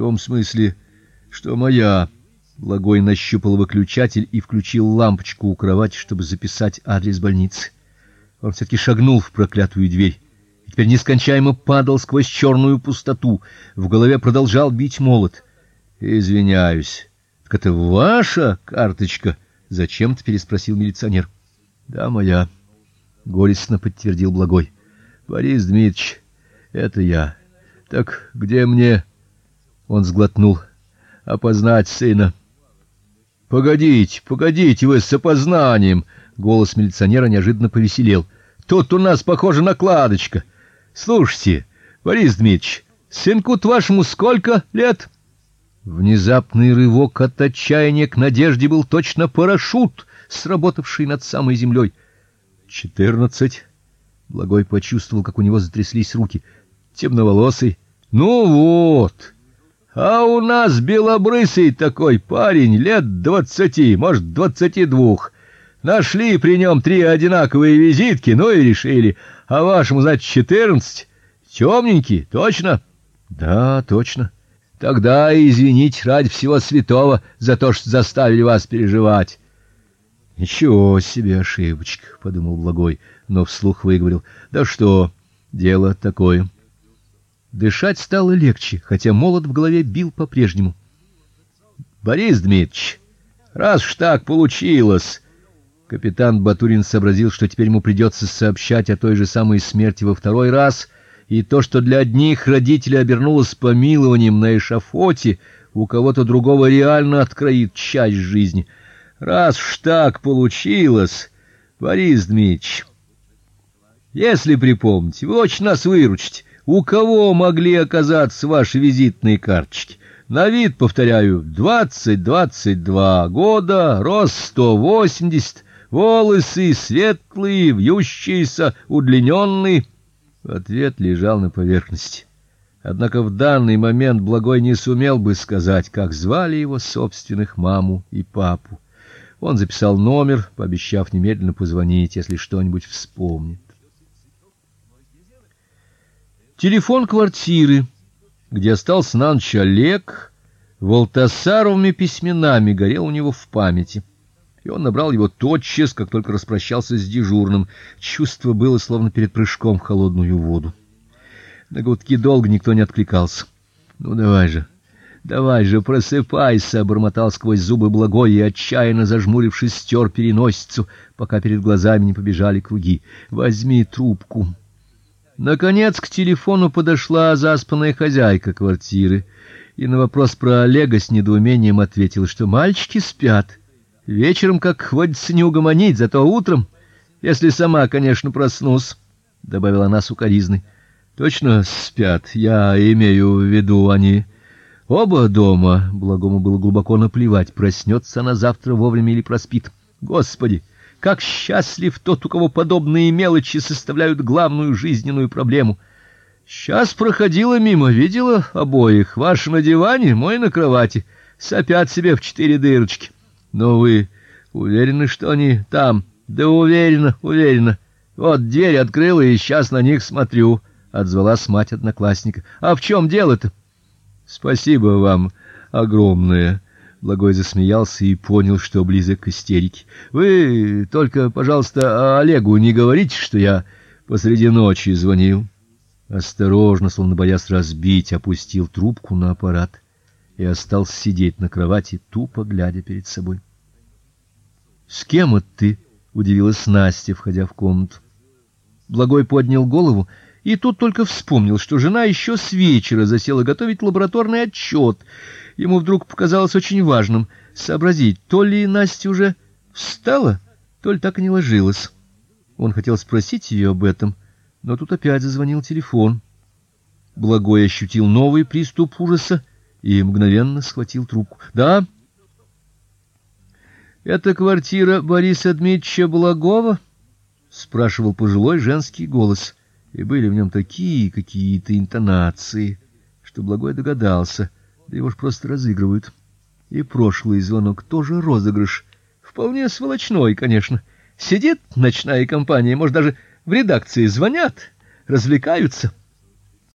том смысле, что моя. Благой нащупал выключатель и включил лампочку у кровати, чтобы записать адрес больницы. Он все таки шагнул в проклятую дверь. И теперь нескончаемо падал сквозь черную пустоту. В голове продолжал бить молот. Извиняюсь. Так это ваша карточка? зачем-то переспросил милиционер. Да, моя, горестно подтвердил Благой. Борис Дмитрич, это я. Так где мне? Он сглотнул. Опознать сына. Погодите, погодите, вы с опознанием. Голос милиционера неожиданно повеселел. Тут у нас, похоже, накладочка. Слушайте, Борис Дмитрич, сынку вашему сколько лет? Внезапный рывок от отчаяния к надежде был точно парашют, сработавший над самой землей. Четырнадцать. Благой почувствовал, как у него затряслись руки. Темноволосый. Ну вот. А у нас белобрысый такой парень, лет двадцати, может, двадцати двух. Нашли при нем три одинаковые визитки, ну и решили. А вашему, значит, четырнадцать. Темненький, точно? Да, точно. Тогда извините ради всего святого за то, что заставили вас переживать. Ничего себе ошибочка, подумал Благой, но вслух выговорил: "Да что, дело такое". Дышать стало легче, хотя молот в голове бил по-прежнему. Борис Дмитрич, раз уж так получилось, капитан Батурин сообразил, что теперь ему придется сообщать о той же самой смерти во второй раз, и то, что для одних родителей обернулось помилованием на эшафоте, у кого-то другого реально откроет часть жизни. Раз уж так получилось, Борис Дмитрич, если припомните, вы очень нас выручите. У кого могли оказаться ваши визитные карточки? На вид, повторяю, двадцать-двадцать два года, рост сто восемьдесят, волосы светлые, вьющиеся, удлиненные. Ответ лежал на поверхности. Однако в данный момент Благой не сумел бы сказать, как звали его собственных маму и папу. Он записал номер, пообещав немедленно позвонить, если что-нибудь вспомнит. Телефон квартиры, где остался на ночь Олег, волтасаровыми письменами горел у него в памяти. И он набрал его тотчас, как только распрощался с дежурным. Чувство было словно перед прыжком в холодную воду. На гудки долго никто не откликался. Ну давай же. Давай же, просыпайся, бормотал сквозь зубы благой и отчаянно зажмурившись стер переносицу, пока перед глазами не побежали круги. Возьми трубку. Наконец к телефону подошла заспанная хозяйка квартиры и на вопрос про Олега с недоумением ответила, что мальчики спят. Вечером, как водится, не угомонить, зато утром, если сама, конечно, проснусь, добавила она сукаризной. Точно спят. Я имею в виду они оба дома. Благому было глубоко наплевать, проснется она завтра вовремя или проспит. Господи, как счастлив тот, у кого подобные мелочи составляют главную жизненную проблему. Сейчас проходила мимо, видела обоих, ваш на диване, мой на кровати, сопят себе в четыре дырочки. Но вы уверены, что они там? Да уверена, уверена. Вот дверь открыла и сейчас на них смотрю, отзвалась мать одноклассника. А в чем дело-то? Спасибо вам огромное. Благой засмеялся и понял, что близок к истерике. Вы только, пожалуйста, Олегу не говорите, что я посреди ночи звонил. Осторожно, словно боясь разбить, опустил трубку на аппарат и остался сидеть на кровати, тупо глядя перед собой. С кем это ты? удивилась Настя, входя в комнату. Благой поднял голову и тут только вспомнил, что жена еще с вечера засела готовить лабораторный отчет. Ему вдруг показалось очень важным сообразить, то ли Настя уже встала, то ли так и не ложилась. Он хотел спросить ее об этом, но тут опять зазвонил телефон. Благой ощутил новый приступ ужаса и мгновенно схватил трубку. "Да. Это квартира Бориса Дмитриевича Благова?" спрашивал пожилой женский голос, и были в нем такие какие-то интонации, что Благой догадался, да его ж просто разыгрывают. И прошлый звонок тоже розыгрыш, вполне сволочной, конечно. Сидит ночная компания, может даже в редакции звонят, развлекаются.